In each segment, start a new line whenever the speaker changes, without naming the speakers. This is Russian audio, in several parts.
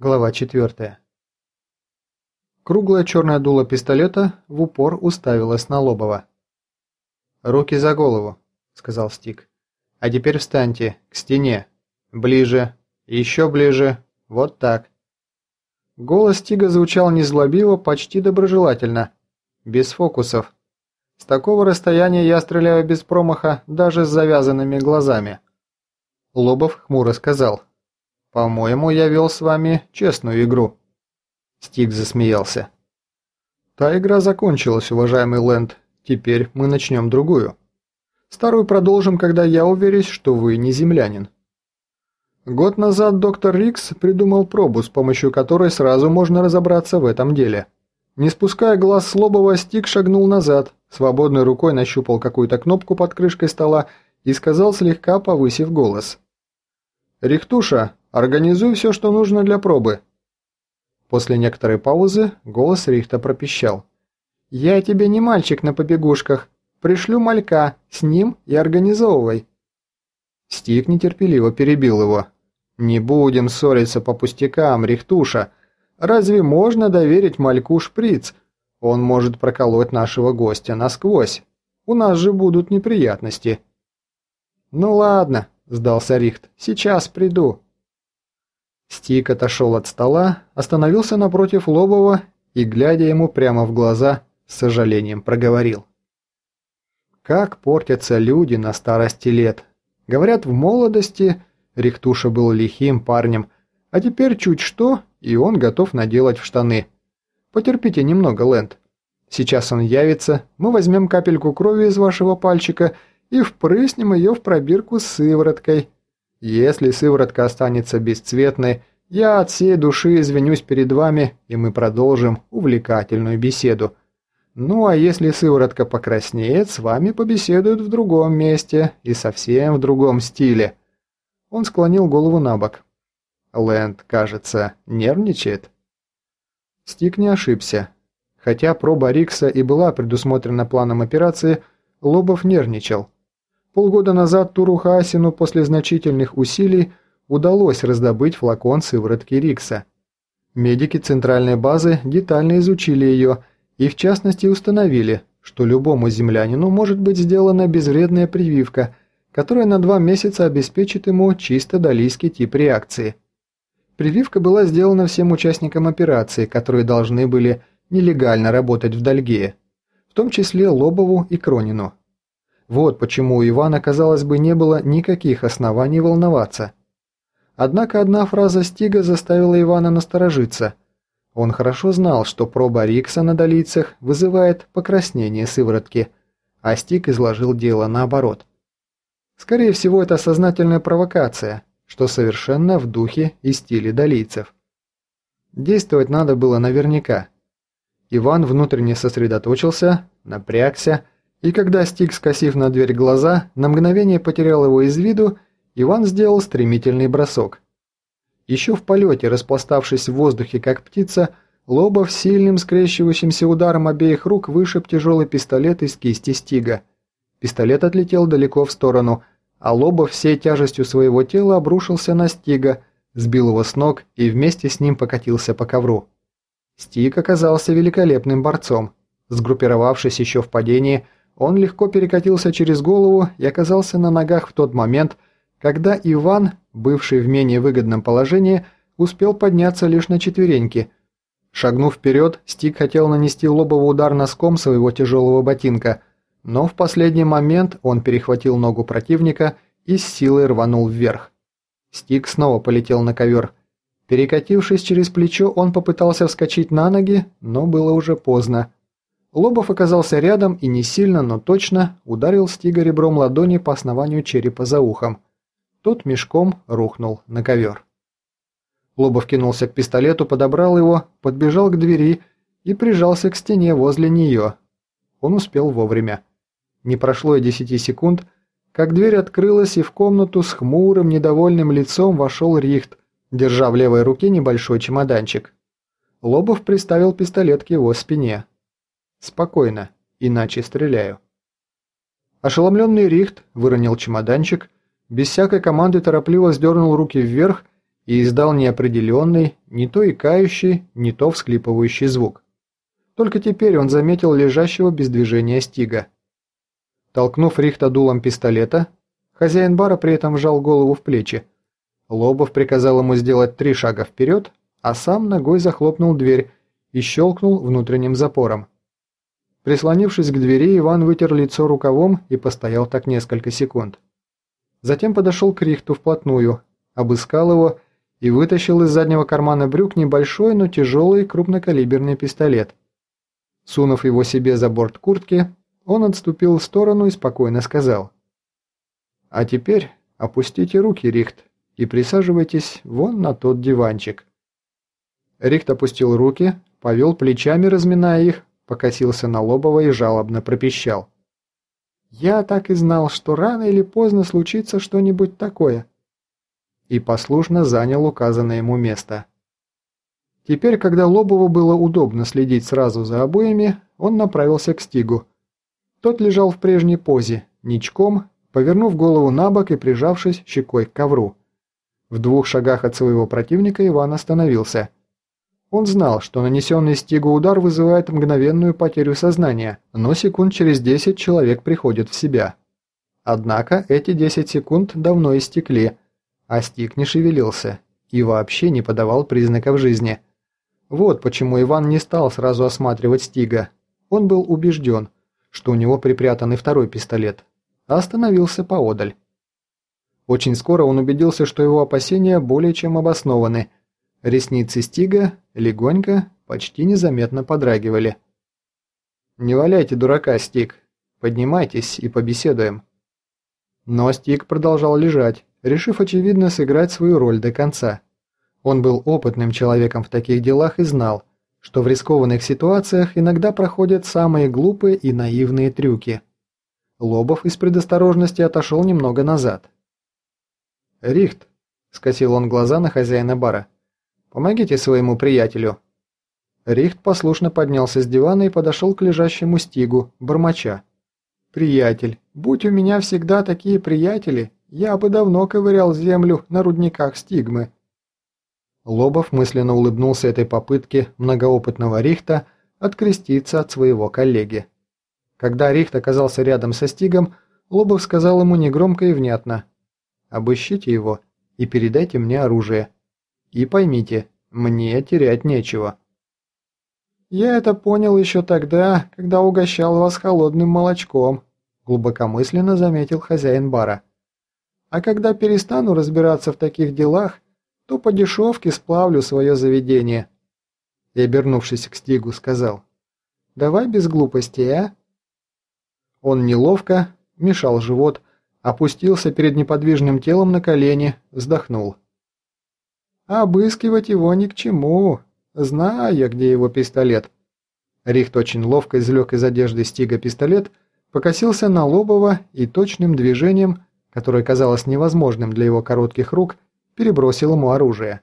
Глава 4. Круглое черное дуло пистолета в упор уставилось на Лобова. «Руки за голову», — сказал Стик. «А теперь встаньте, к стене. Ближе. Еще ближе. Вот так». Голос Стига звучал незлобиво, почти доброжелательно. Без фокусов. С такого расстояния я стреляю без промаха, даже с завязанными глазами. Лобов хмуро сказал. «По-моему, я вел с вами честную игру». Стик засмеялся. «Та игра закончилась, уважаемый Лэнд. Теперь мы начнем другую. Старую продолжим, когда я уверюсь, что вы не землянин». Год назад доктор Рикс придумал пробу, с помощью которой сразу можно разобраться в этом деле. Не спуская глаз с Лобова, Стик шагнул назад, свободной рукой нащупал какую-то кнопку под крышкой стола и сказал, слегка повысив голос. «Рихтуша, Организуй все, что нужно для пробы». После некоторой паузы голос Рихта пропищал. «Я тебе не мальчик на побегушках. Пришлю малька, с ним и организовывай». Стик нетерпеливо перебил его. «Не будем ссориться по пустякам, Рихтуша. Разве можно доверить мальку шприц? Он может проколоть нашего гостя насквозь. У нас же будут неприятности». «Ну ладно», – сдался Рихт, – «сейчас приду». Стик отошел от стола, остановился напротив Лобова и, глядя ему прямо в глаза, с сожалением проговорил. «Как портятся люди на старости лет. Говорят, в молодости Рихтуша был лихим парнем, а теперь чуть что, и он готов наделать в штаны. Потерпите немного, Лэнд. Сейчас он явится, мы возьмем капельку крови из вашего пальчика и впрыснем ее в пробирку с сывороткой». Если сыворотка останется бесцветной, я от всей души извинюсь перед вами, и мы продолжим увлекательную беседу. Ну а если сыворотка покраснеет, с вами побеседуют в другом месте и совсем в другом стиле». Он склонил голову на бок. Лэнд, кажется, нервничает. Стик не ошибся. Хотя проба Рикса и была предусмотрена планом операции, Лобов нервничал. Полгода назад Туру Хасину после значительных усилий удалось раздобыть флакон сыворотки Рикса. Медики центральной базы детально изучили ее и в частности установили, что любому землянину может быть сделана безвредная прививка, которая на два месяца обеспечит ему чисто далийский тип реакции. Прививка была сделана всем участникам операции, которые должны были нелегально работать в Дальгее, в том числе Лобову и Кронину. Вот почему у Ивана, казалось бы, не было никаких оснований волноваться. Однако одна фраза Стига заставила Ивана насторожиться. Он хорошо знал, что проба Рикса на долицах вызывает покраснение сыворотки, а Стиг изложил дело наоборот. Скорее всего, это сознательная провокация, что совершенно в духе и стиле долийцев. Действовать надо было наверняка. Иван внутренне сосредоточился, напрягся, и когда Стик, скосив на дверь глаза, на мгновение потерял его из виду, Иван сделал стремительный бросок. Еще в полете, распластавшись в воздухе как птица, Лобов сильным скрещивающимся ударом обеих рук вышиб тяжелый пистолет из кисти Стига. Пистолет отлетел далеко в сторону, а Лобов всей тяжестью своего тела обрушился на Стига, сбил его с ног и вместе с ним покатился по ковру. Стиг оказался великолепным борцом. Сгруппировавшись еще в падении, он легко перекатился через голову и оказался на ногах в тот момент, когда Иван, бывший в менее выгодном положении, успел подняться лишь на четвереньки. Шагнув вперед, Стик хотел нанести лобовый удар носком своего тяжелого ботинка, но в последний момент он перехватил ногу противника и с силой рванул вверх. Стик снова полетел на ковер. Перекатившись через плечо, он попытался вскочить на ноги, но было уже поздно. Лобов оказался рядом и не сильно, но точно ударил Стига ребром ладони по основанию черепа за ухом. Тот мешком рухнул на ковер. Лобов кинулся к пистолету, подобрал его, подбежал к двери и прижался к стене возле нее. Он успел вовремя. Не прошло и десяти секунд, как дверь открылась, и в комнату с хмурым, недовольным лицом вошел Рихт, держа в левой руке небольшой чемоданчик. Лобов приставил пистолет к его спине. Спокойно, иначе стреляю. Ошеломленный Рихт выронил чемоданчик, без всякой команды торопливо сдернул руки вверх и издал неопределенный, не то икающий, не то всклипывающий звук. Только теперь он заметил лежащего без движения Стига. Толкнув Рихта дулом пистолета, хозяин бара при этом вжал голову в плечи. Лобов приказал ему сделать три шага вперед, а сам ногой захлопнул дверь и щелкнул внутренним запором. Прислонившись к двери, Иван вытер лицо рукавом и постоял так несколько секунд. Затем подошел к Рихту вплотную, обыскал его и вытащил из заднего кармана брюк небольшой, но тяжелый крупнокалиберный пистолет. Сунув его себе за борт куртки, он отступил в сторону и спокойно сказал. «А теперь опустите руки, Рихт, и присаживайтесь вон на тот диванчик». Рихт опустил руки, повел плечами, разминая их, покосился на Лобова и жалобно пропищал. «Я так и знал, что рано или поздно случится что-нибудь такое». И послушно занял указанное ему место. Теперь, когда Лобову было удобно следить сразу за обоями, он направился к Стигу. Тот лежал в прежней позе, ничком, повернув голову на бок и прижавшись щекой к ковру. В двух шагах от своего противника Иван остановился – он знал, что нанесенный Стигу удар вызывает мгновенную потерю сознания, но секунд через 10 человек приходит в себя. Однако эти 10 секунд давно истекли, а Стиг не шевелился и вообще не подавал признаков жизни. Вот почему Иван не стал сразу осматривать Стига. Он был убежден, что у него припрятанный второй пистолет, а остановился поодаль. Очень скоро он убедился, что его опасения более чем обоснованы – Ресницы Стига легонько, почти незаметно подрагивали. «Не валяйте дурака, Стиг. Поднимайтесь и побеседуем». Но Стиг продолжал лежать, решив, очевидно, сыграть свою роль до конца. Он был опытным человеком в таких делах и знал, что в рискованных ситуациях иногда проходят самые глупые и наивные трюки. Лобов из предосторожности отошел немного назад. «Рихт», — скосил он глаза на хозяина бара, — Помогите своему приятелю». Рихт послушно поднялся с дивана и подошел к лежащему стигу, бормоча. «Приятель, будь у меня всегда такие приятели, я бы давно ковырял землю на рудниках стигмы». Лобов мысленно улыбнулся этой попытке многоопытного Рихта откреститься от своего коллеги. Когда Рихт оказался рядом со Стигом, Лобов сказал ему негромко и внятно «Обыщите его и передайте мне оружие». И поймите, мне терять нечего. Я это понял еще тогда, когда угощал вас холодным молочком, глубокомысленно заметил хозяин бара. А когда перестану разбираться в таких делах, то по дешевке сплавлю свое заведение. И, обернувшись к Стигу, сказал, «Давай без глупостей, а?» Он неловко, мешал живот, опустился перед неподвижным телом на колени, вздохнул. Обыскивать его ни к чему. Знаю я, где его пистолет. Рихт очень ловко извлек из одежды Стига пистолет, покосился на Лобова и точным движением, которое казалось невозможным для его коротких рук, перебросил ему оружие.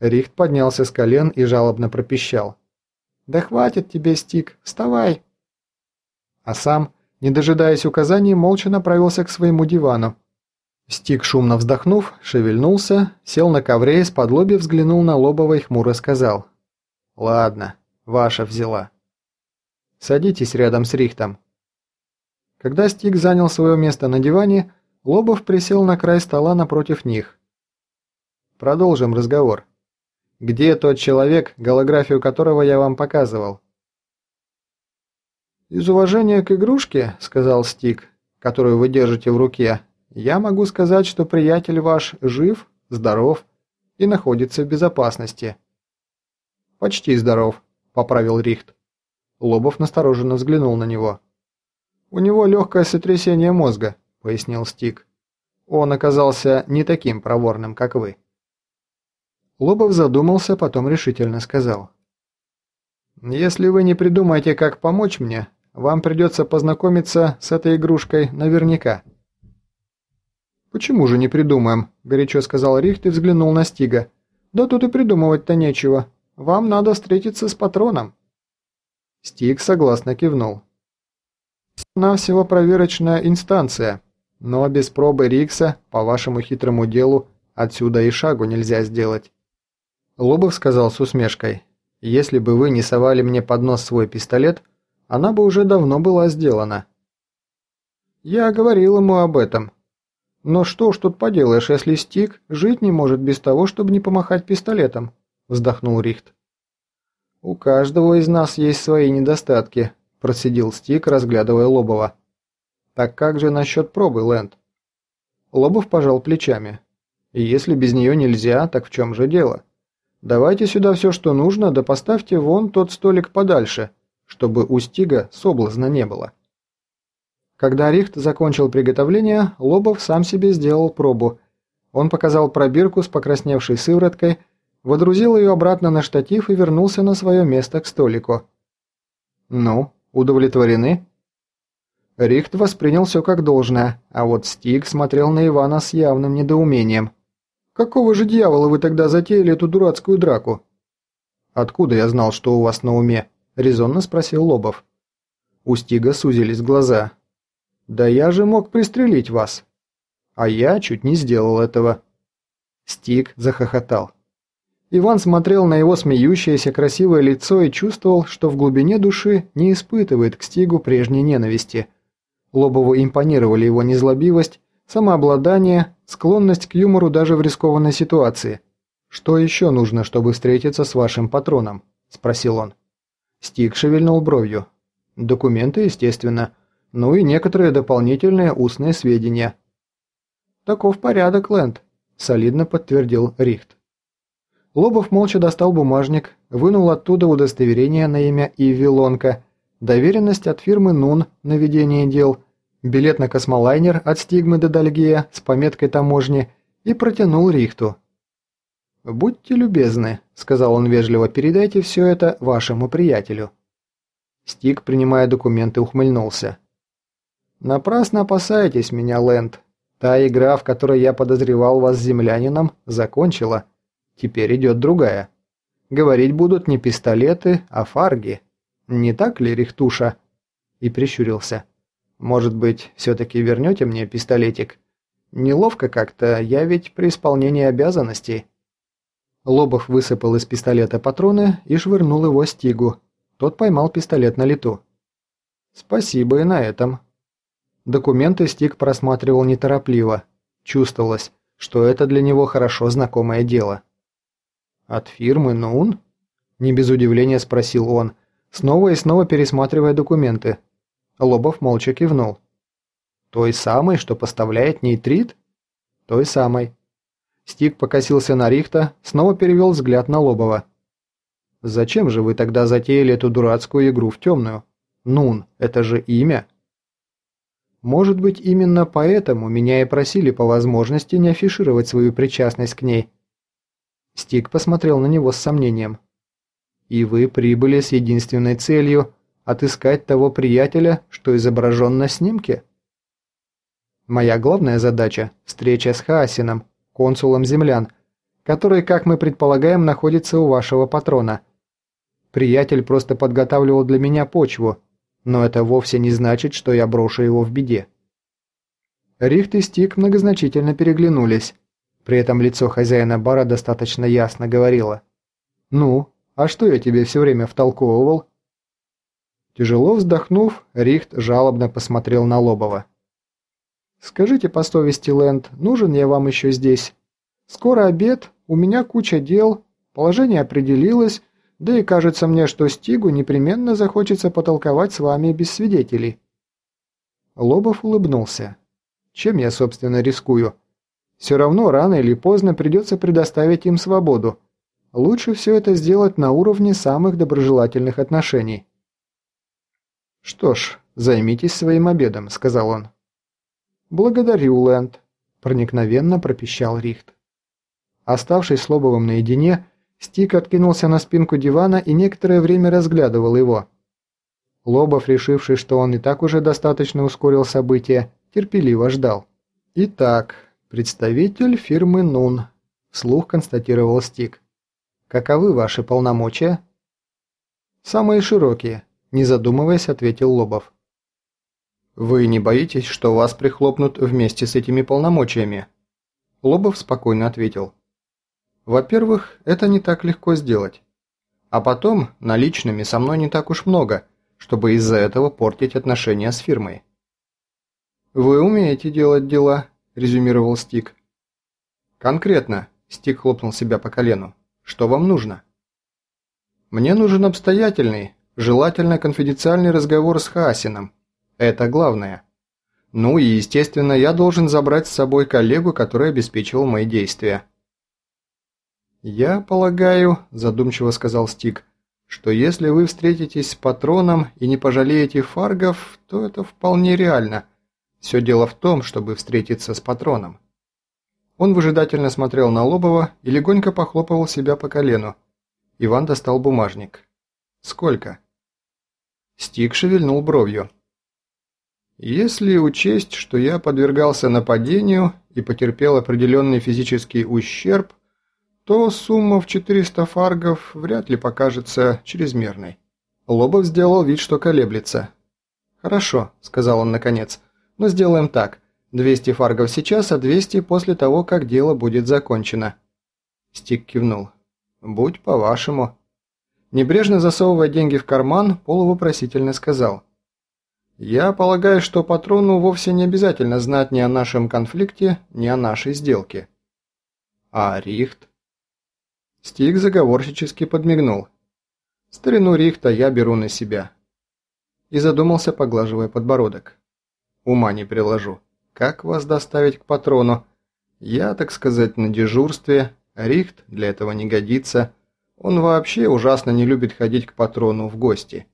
Рихт поднялся с колен и жалобно пропищал. «Да хватит тебе, Стиг, вставай!» А сам, не дожидаясь указаний, молча направился к своему дивану, Стик, шумно вздохнув, шевельнулся, сел на ковре и с подлоби взглянул на Лобова и хмуро сказал. «Ладно, ваша взяла. Садитесь рядом с Рихтом». Когда Стик занял свое место на диване, Лобов присел на край стола напротив них. «Продолжим разговор. Где тот человек, голографию которого я вам показывал?» «Из уважения к игрушке, — сказал Стик, — которую вы держите в руке, я могу сказать, что приятель ваш жив, здоров и находится в безопасности». «Почти здоров», — поправил Рихт. Лобов настороженно взглянул на него. «У него легкое сотрясение мозга», — пояснил Стик. «Он оказался не таким проворным, как вы». Лобов задумался, потом решительно сказал. «Если вы не придумаете, как помочь мне, вам придется познакомиться с этой игрушкой наверняка». «Почему же не придумаем?» – горячо сказал Рихт и взглянул на Стига. «Да тут и придумывать-то нечего. Вам надо встретиться с патроном». Стиг согласно кивнул. «Она всего проверочная инстанция, но без пробы Рикса по вашему хитрому делу Отсюда и шагу нельзя сделать. Лобов сказал с усмешкой. Если бы вы не совали мне под нос свой пистолет, она бы уже давно была сделана. Я говорил ему об этом. Но что ж тут поделаешь, если Стик жить не может без того, чтобы не помахать пистолетом, вздохнул Рихт. У каждого из нас есть свои недостатки, процедил Стик, разглядывая Лобова. Так как же насчет пробы, Лэнд? Лобов пожал плечами. И если без нее нельзя, так в чем же дело? Давайте сюда все, что нужно, да поставьте вон тот столик подальше, чтобы у Стига соблазна не было. Когда Рихт закончил приготовление, Лобов сам себе сделал пробу. Он показал пробирку с покрасневшей сывороткой, водрузил ее обратно на штатив и вернулся на свое место к столику. «Ну, удовлетворены?» Рихт воспринял все как должное, а вот Стиг смотрел на Ивана с явным недоумением. «Какого же дьявола вы тогда затеяли эту дурацкую драку?» «Откуда я знал, что у вас на уме?» – резонно спросил Лобов. У Стига сузились глаза. «Да я же мог пристрелить вас!» «А я чуть не сделал этого!» Стиг захохотал. Иван смотрел на его смеющееся красивое лицо и чувствовал, что в глубине души не испытывает к Стигу прежней ненависти. Лобову импонировали его незлобивость, самообладание, склонность к юмору даже в рискованной ситуации. «Что еще нужно, чтобы встретиться с вашим патроном?» – спросил он. Стиг шевельнул бровью. «Документы, естественно. Ну и некоторые дополнительные устные сведения». «Таков порядок, Лэнд», – солидно подтвердил Рихт. Лобов молча достал бумажник, вынул оттуда удостоверение на имя Иви Лонка, доверенность от фирмы «Нун» на ведение дел, билет на космолайнер от Стигмы до Дальгея с пометкой таможни и протянул Рихту. «Будьте любезны», — сказал он вежливо, — «передайте все это вашему приятелю». Стиг, принимая документы, ухмыльнулся. «Напрасно опасаетесь меня, Лэнд. Та игра, в которой я подозревал вас землянином, закончила. Теперь идет другая. Говорить будут не пистолеты, а фарги. Не так ли, Рихтуша?» И прищурился. «Может быть, все-таки вернете мне пистолетик? Неловко как-то, я ведь при исполнении обязанностей». Лобов высыпал из пистолета патроны и швырнул его Стигу. Тот поймал пистолет на лету. «Спасибо и на этом». Документы Стиг просматривал неторопливо. Чувствовалось, что это для него хорошо знакомое дело. «От фирмы Нун?» – не без удивления спросил он, снова и снова пересматривая документы. Лобов молча кивнул. «Той самой, что поставляет нейтрит?» «Той самой». Стик покосился на Рихта, снова перевел взгляд на Лобова. «Зачем же вы тогда затеяли эту дурацкую игру в темную? Нун, это же имя!» «Может быть, именно поэтому меня и просили по возможности не афишировать свою причастность к ней», Стик посмотрел на него с сомнением. «И вы прибыли с единственной целью отыскать того приятеля, что изображен на снимке?» «Моя главная задача – встреча с Хаасином, консулом землян, который, как мы предполагаем, находится у вашего патрона. Приятель просто подготавливал для меня почву, но это вовсе не значит, что я брошу его в беде». Рихт и Стик многозначительно переглянулись. При этом лицо хозяина бара достаточно ясно говорило. «Ну, а что я тебе все время втолковывал?» Тяжело вздохнув, Рихт жалобно посмотрел на Лобова. «Скажите по совести, Лэнд, нужен я вам еще здесь? Скоро обед, у меня куча дел, положение определилось, да и кажется мне, что Стигу непременно захочется потолковать с вами без свидетелей». Лобов улыбнулся. «Чем я, собственно, рискую?» Все равно рано или поздно придется предоставить им свободу. Лучше все это сделать на уровне самых доброжелательных отношений. «Что ж, займитесь своим обедом», — сказал он. «Благодарю, Лэнд», — проникновенно пропищал Рихт. Оставшись с Лобовым наедине, Стик откинулся на спинку дивана и некоторое время разглядывал его. Лобов, решивший, что он и так уже достаточно ускорил события, терпеливо ждал. «Итак, «Представитель фирмы Нун», – вслух констатировал Стик. «Каковы ваши полномочия?» «Самые широкие», – не задумываясь, ответил Лобов. «Вы не боитесь, что вас прихлопнут вместе с этими полномочиями?» Лобов спокойно ответил. Во-первых, это не так легко сделать. А потом, наличными со мной не так уж много, чтобы из-за этого портить отношения с фирмой. «Вы умеете делать дела», – резюмировал Стик. «Конкретно», – Стик хлопнул себя по колену. «Что вам нужно?» «Мне нужен обстоятельный, желательно конфиденциальный разговор с Хасином. Это главное. Ну и, естественно, я должен забрать с собой коллегу, который обеспечивал мои действия». «Я полагаю», – задумчиво сказал Стик, – «что если вы встретитесь с патроном и не пожалеете фаргов, то это вполне реально. Все дело в том, чтобы встретиться с патроном». Он выжидательно смотрел на Лобова и легонько похлопывал себя по колену. Иван достал бумажник. «Сколько?» Стик шевельнул бровью. «Если учесть, что я подвергался нападению и потерпел определенный физический ущерб, то сумма в 400 фаргов вряд ли покажется чрезмерной. Лобов сделал вид, что колеблется. «Хорошо», – сказал он наконец, – «но сделаем так. 200 фаргов сейчас, а 200 после того, как дело будет закончено». Стик кивнул. «Будь по-вашему». Небрежно засовывая деньги в карман, Пол вопросительно сказал. «Я полагаю, что патрону вовсе не обязательно знать ни о нашем конфликте, ни о нашей сделке». «А Рихт?» Стик заговорщически подмигнул. «Старину Рихта я беру на себя». И задумался, поглаживая подбородок. «Ума не приложу. Как вас доставить к патрону? Я, так сказать, на дежурстве. Рихт для этого не годится. Он вообще ужасно не любит ходить к патрону в гости».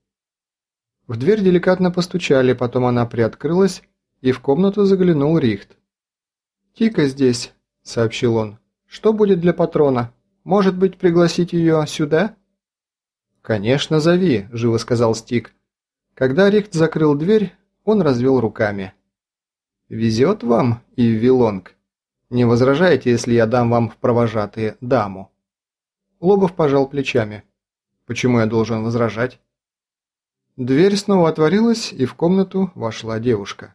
В дверь деликатно постучали, потом она приоткрылась, и в комнату заглянул Рихт. «Тика здесь», — сообщил он. «Что будет для патрона?» Может быть, пригласить ее сюда?» «Конечно, зови», – живо сказал Стик. Когда Рихт закрыл дверь, он развел руками. «Везет вам, и Вилонг. Не возражаете, если я дам вам в провожатые даму?» Лобов пожал плечами. «Почему я должен возражать?» Дверь снова отворилась, и в комнату вошла девушка.